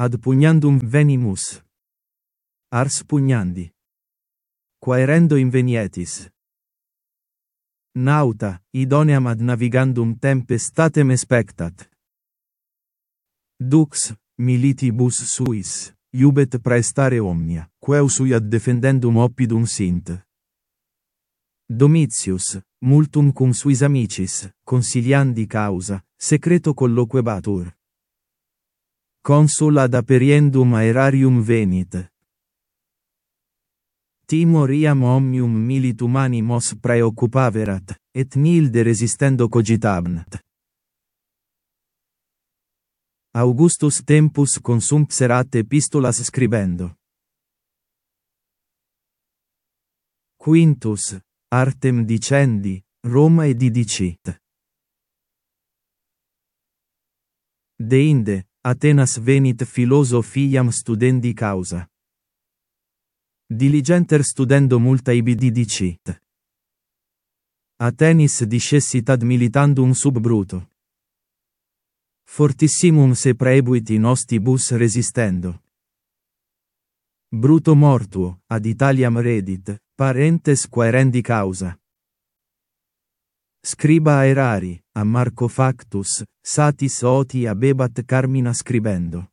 ad pugnandum venimus. Ars pugnandi. Quaerendo invenietis. Nauta, idoneam ad navigandum tempestatem expectat. Dux, militibus suis, iubet praestare omnia, queusui ad defendendum oppidum sint. Domitius, multum cum suis amicis, consiliandi causa, secreto colloquebatur consul ad aperiendum aerarium venit. Timoriam omnium militum animos preoccupaverat, et nilde resistendo cogitabnat. Augustus tempus consumpserat epistolas scribendo. Quintus, artem dicendi, Roma didicit. Deinde, Atenas venit philosophiam studendi causa. Diligenter studendo multa ibi didicit. Atenis discessit ad militandum sub bruto. Fortissimum se praebuit in ostibus resistendo. Bruto mortuo, ad Italiam redit, parentes quaerendi causa scriba erari, a Marco Factus, satis oti abebat Carmina scribendo.